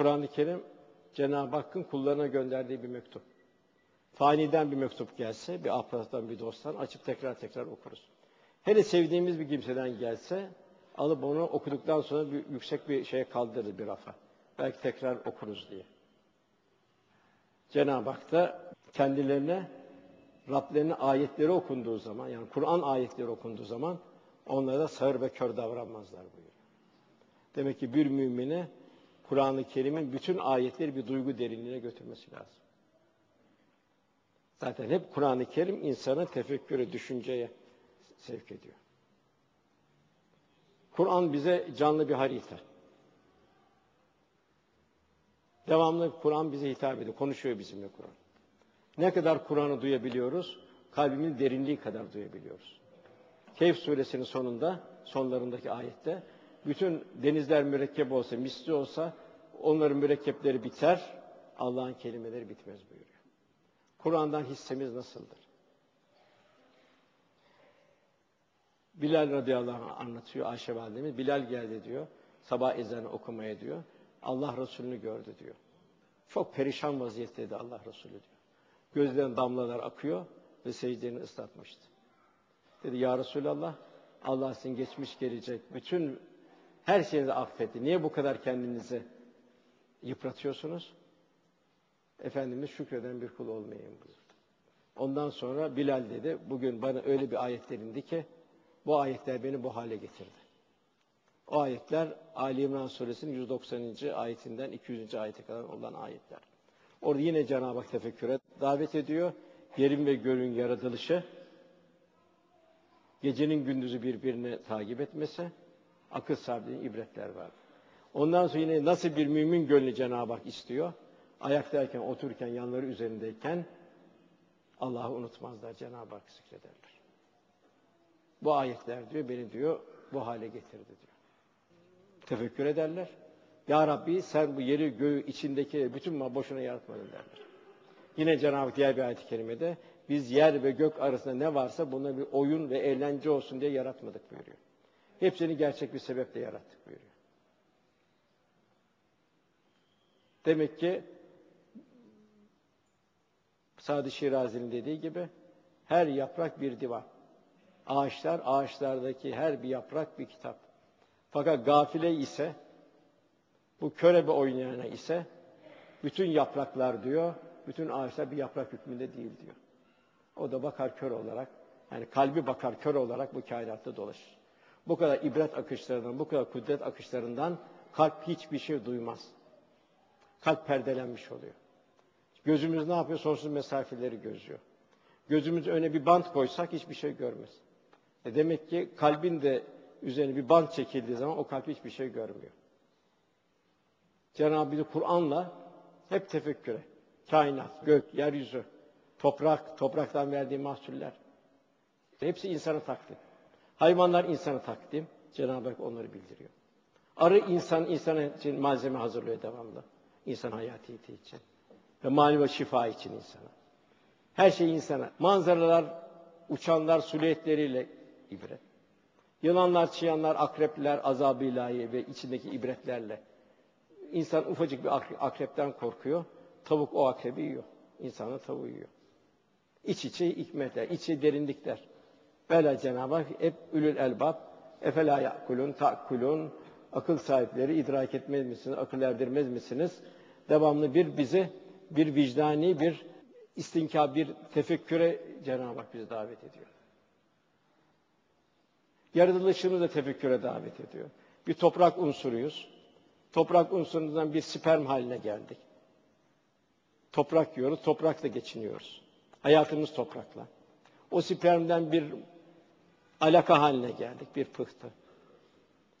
Kur'an-ı Kerim Cenab-ı Hakk'ın kullarına gönderdiği bir mektup. Faniden bir mektup gelse, bir ahbaptan, bir dosttan açıp tekrar tekrar okuruz. Hele sevdiğimiz bir kimseden gelse, alıp onu okuduktan sonra bir, yüksek bir şeye kaldırır bir rafa. Belki tekrar okuruz diye. Cenab-ı Hak da kendilerine Rablerinin ayetleri okunduğu zaman, yani Kur'an ayetleri okunduğu zaman onlara sağır ve kör davranmazlar buyuruyor. Demek ki bir mümine Kur'an-ı Kerim'in bütün ayetleri bir duygu derinliğine götürmesi lazım. Zaten hep Kur'an-ı Kerim insanı tefekküre, düşünceye sevk ediyor. Kur'an bize canlı bir harita. Devamlı Kur'an bize hitap ediyor, konuşuyor bizimle Kur'an. Ne kadar Kur'an'ı duyabiliyoruz? Kalbimin derinliği kadar duyabiliyoruz. Keyf suresinin sonunda, sonlarındaki ayette bütün denizler mürekkep olsa, misli olsa onların mürekkepleri biter, Allah'ın kelimeleri bitmez buyuruyor. Kur'an'dan hissemiz nasıldır? Bilal radıyallahu anh anlatıyor Ayşe validemiz. Bilal geldi diyor. Sabah ezanı okumaya diyor. Allah Resulü'nü gördü diyor. Çok perişan vaziyetteydi Allah Resulü diyor. Gözden damlalar akıyor ve secdeni ıslatmıştı. Dedi ya Resulallah Allah sizin geçmiş gelecek bütün her şeyinizi affetti. Niye bu kadar kendinizi yıpratıyorsunuz? Efendimiz şükreden bir kul olmayayım buyurdu. Ondan sonra Bilal dedi, bugün bana öyle bir ayetler indi ki, bu ayetler beni bu hale getirdi. O ayetler Ali İmran suresinin 190. ayetinden 200. ayete kadar olan ayetler. Orada yine Cenab-ı Hak tefekküre davet ediyor. Yerin ve gölün yaratılışı, gecenin gündüzü birbirine takip etmesi, akıl sahibi ibretler var. Ondan sonra yine nasıl bir mümin gönlü Cenab-ı Hak istiyor? Ayaktayken, otururken, yanları üzerindeyken Allah'ı unutmazlar, Cenab-ı Hak zikrederler. Bu ayetler diyor, beni diyor bu hale getirdi diyor. Tefekkür ederler. Ya Rabbi sen bu yeri göğü içindeki bütün ma boşuna yaratmadın derler. Yine Cenab-ı Hak diğer bir ayet-i kerimede biz yer ve gök arasında ne varsa buna bir oyun ve eğlence olsun diye yaratmadık buyuruyor. Hepsini gerçek bir sebeple yarattık buyuruyor. Demek ki Sadi Şirazi'nin dediği gibi her yaprak bir divan. Ağaçlar, ağaçlardaki her bir yaprak bir kitap. Fakat gafile ise, bu körebe oynayana ise, bütün yapraklar diyor, bütün ağaçlar bir yaprak hükmünde değil diyor. O da bakar kör olarak, yani kalbi bakar kör olarak bu kainatta dolaşır. Bu kadar ibret akışlarından, bu kadar kudret akışlarından kalp hiçbir şey duymaz. Kalp perdelenmiş oluyor. Gözümüz ne yapıyor? Sonsuz mesafeleri gözüyor. Gözümüz öne bir bant koysak hiçbir şey görmez. E demek ki kalbin de üzerine bir bant çekildiği zaman o kalp hiçbir şey görmüyor. Cenab-ı Hak Kur'an'la hep tefekküre. Kainat, gök, yeryüzü, toprak, topraktan verdiği mahsuller. Hepsi insana takdim. Hayvanlar insana takdim. Cenab-ı Hak onları bildiriyor. Arı insan, insan için malzeme hazırlıyor devamlı. İnsan hayatiyeti için. Ve manevi şifa için insana. Her şey insana. Manzaralar, uçanlar, suliyetleriyle ibret. Yılanlar, çıyanlar, akrepler, azab-ı ilahi ve içindeki ibretlerle. İnsan ufacık bir akrepten korkuyor. Tavuk o akrebi yiyor. İnsanı tavuğu yiyor. İç içe hikmetler, iç içe derinlikler. Böyle Cenab-ı Hak hep ülül elbab, efela yakulun, takulun, akıl sahipleri idrak etmez misiniz, akıl erdirmez misiniz? Devamlı bir bize bir vicdani, bir istinka, bir tefekküre Cenab-ı Hak bizi davet ediyor. Yaratılışımızı da tefekküre davet ediyor. Bir toprak unsuruyuz. Toprak unsurundan bir sperm haline geldik. Toprak yiyoruz, toprakla geçiniyoruz. Hayatımız toprakla. O spermden bir alaka haline geldik, bir pıhtı.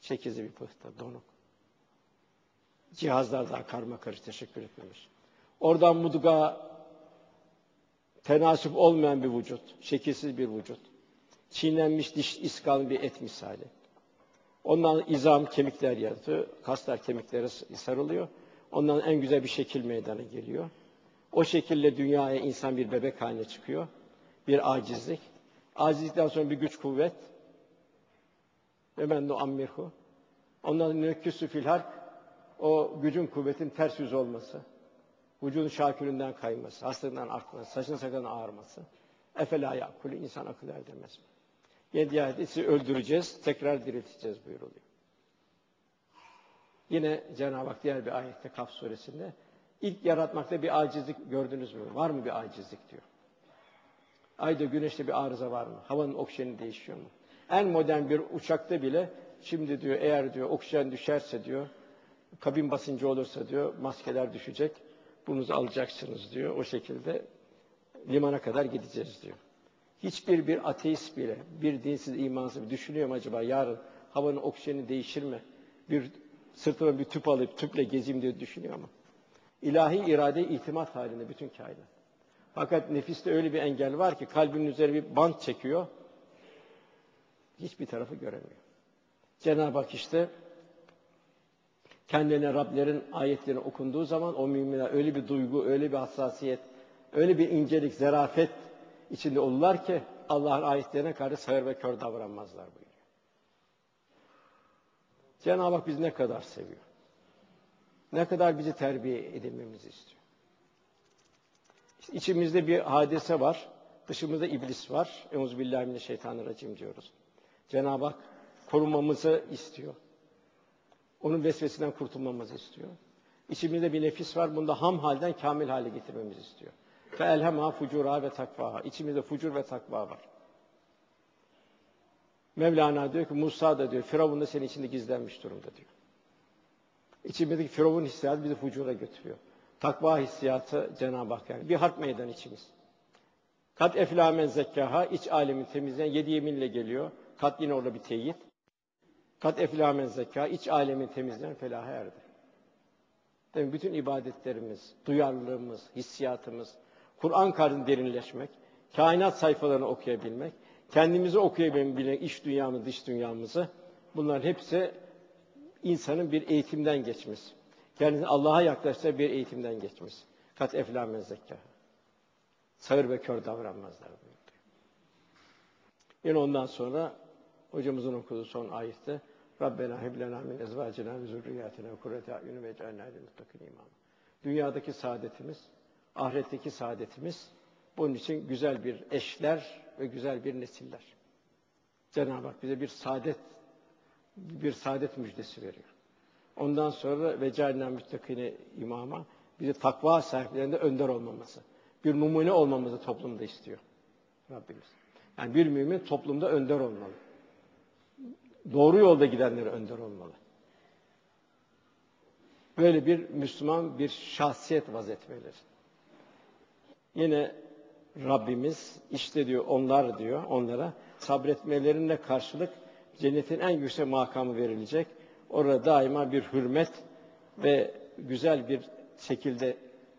Çekizi bir pıhtı, donuk. Cihazlar daha karma karış teşekkür etmemiş. Oradan mudga tenasip olmayan bir vücut, şekilsiz bir vücut. Çiğnenmiş diş iskal bir et misali. Ondan izam kemikler yaratıyor. Kaslar kemiklere sarılıyor. Ondan en güzel bir şekil meydana geliyor. O şekilde dünyaya insan bir bebek haline çıkıyor. Bir acizlik. Acizlikten sonra bir güç kuvvet. Ve ben de ammirhu. Ondan nökküsü fil harp. o gücün kuvvetin ters yüz olması, vücudun şakülünden kayması, hastalıktan artması, saçın sakalın ağarması. Efela yakulu insan akıl erdirmez? Yedi ayette öldüreceğiz, tekrar dirilteceğiz buyuruluyor. Yine Cenab-ı Hak diğer bir ayette Kaf suresinde ilk yaratmakta bir acizlik gördünüz mü? Var mı bir acizlik diyor. Ayda güneşte bir arıza var mı? Havanın oksijeni değişiyor mu? En modern bir uçakta bile şimdi diyor eğer diyor oksijen düşerse diyor kabin basıncı olursa diyor maskeler düşecek. Bunuzu alacaksınız diyor. O şekilde limana kadar gideceğiz diyor. Hiçbir bir ateist bile, bir dinsiz imansız düşünüyor mu acaba yarın havanın oksijeni değişir mi? Bir sırtıma bir tüp alıp tüple gezeyim diye düşünüyor mu? İlahi irade itimat halinde bütün kainat. Fakat nefiste öyle bir engel var ki kalbinin üzerine bir bant çekiyor. Hiçbir tarafı göremiyor. Cenab-ı Hak işte kendilerine Rablerin ayetlerini okunduğu zaman o müminler öyle bir duygu, öyle bir hassasiyet, öyle bir incelik, zerafet içinde olurlar ki Allah'ın ayetlerine karşı sağır ve kör davranmazlar buyuruyor. Cenab-ı Hak bizi ne kadar seviyor. Ne kadar bizi terbiye edilmemizi istiyor. İşte içimizde bir hadise var. Dışımızda iblis var. Euzubillahimineşşeytanirracim diyoruz. Cenab-ı Hak korunmamızı istiyor. Onun vesvesinden kurtulmamızı istiyor. İçimizde bir nefis var. Bunda ham halden kamil hale getirmemizi istiyor. Fe elhemha ve takvaha. İçimizde fucur ve takva var. Mevlana diyor ki Musa da diyor Firavun da senin içinde gizlenmiş durumda diyor. İçimizdeki Firavun hissiyatı bizi fucura götürüyor. Takva hissiyatı Cenab-ı Hak yani. Bir harp meydan içimiz. Kat eflamen zekkaha iç alemin temizleyen yedi yeminle geliyor. Kat yine orada bir teyit. Kat eflamen zekka iç alemin temizleyen felaha erdi. Demek bütün ibadetlerimiz, duyarlılığımız, hissiyatımız, Kur'an karnı derinleşmek, kainat sayfalarını okuyabilmek, kendimizi okuyabilmek, iş dünyamızı, dış dünyamızı, bunların hepsi insanın bir eğitimden geçmesi. Kendini Allah'a yaklaştığı bir eğitimden geçmesi. Kat eflamen zekka. Sağır ve kör davranmazlar buyurdu. Yine ondan sonra hocamızın okuduğu son ayette Rabbena heblena min ezvacina ve zürriyatina kurrete ve cealna muttakin imam. Dünyadaki saadetimiz, ahiretteki saadetimiz bunun için güzel bir eşler ve güzel bir nesiller. Cenab-ı Hak bize bir saadet bir saadet müjdesi veriyor. Ondan sonra ve cealna müttakine imama bize takva sahiplerinde önder olmaması, bir numune olmamızı toplumda istiyor Rabbimiz. Yani bir mümin toplumda önder olmalı. Doğru yolda gidenlere önder olmalı. Böyle bir Müslüman bir şahsiyet vazetmeleri. Yine Rabbimiz işte diyor onlar diyor onlara sabretmelerine karşılık cennetin en yüksek makamı verilecek. Orada daima bir hürmet ve güzel bir şekilde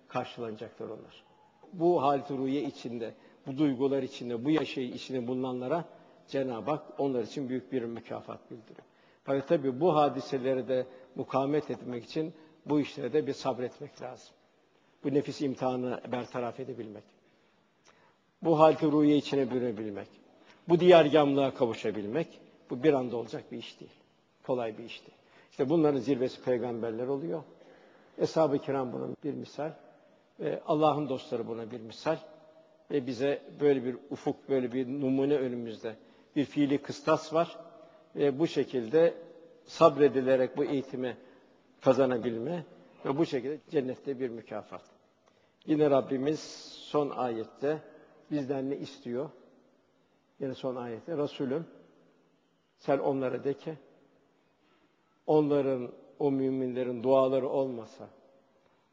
karşılanacaklar onlar. Bu halit ruhiye içinde, bu duygular içinde, bu yaşayı içinde bulunanlara Cenab-ı Hak onlar için büyük bir mükafat bildiriyor. Fakat tabi bu hadiseleri de mukavemet etmek için bu işlere de bir sabretmek lazım. Bu nefis imtihanı bertaraf edebilmek. Bu halki ruhiye içine bürünebilmek. Bu diğer yamlığa kavuşabilmek. Bu bir anda olacak bir iş değil. Kolay bir iş değil. İşte bunların zirvesi peygamberler oluyor. Eshab-ı kiram bunun bir misal. Ve Allah'ın dostları buna bir misal. Ve bize böyle bir ufuk, böyle bir numune önümüzde bir fiili kıstas var. Ve bu şekilde sabredilerek bu eğitimi kazanabilme ve bu şekilde cennette bir mükafat. Yine Rabbimiz son ayette bizden ne istiyor? Yine son ayette Resulüm sen onlara de ki onların o müminlerin duaları olmasa,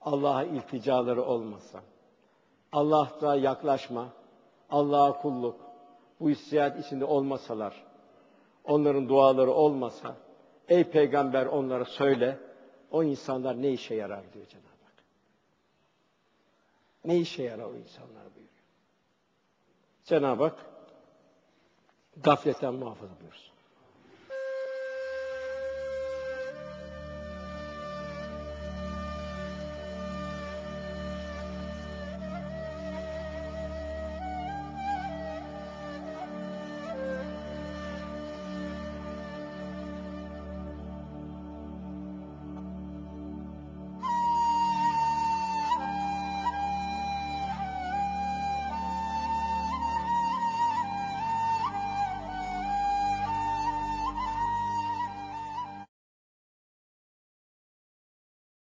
Allah'a ilticaları olmasa, Allah'ta yaklaşma, Allah'a kulluk, bu hissiyat içinde olmasalar, onların duaları olmasa, ey peygamber onlara söyle, o insanlar ne işe yarar diyor Cenab-ı Hak. Ne işe yarar o insanlar buyuruyor. Cenab-ı Hak gafletten muhafaza buyursun.